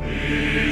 Amen.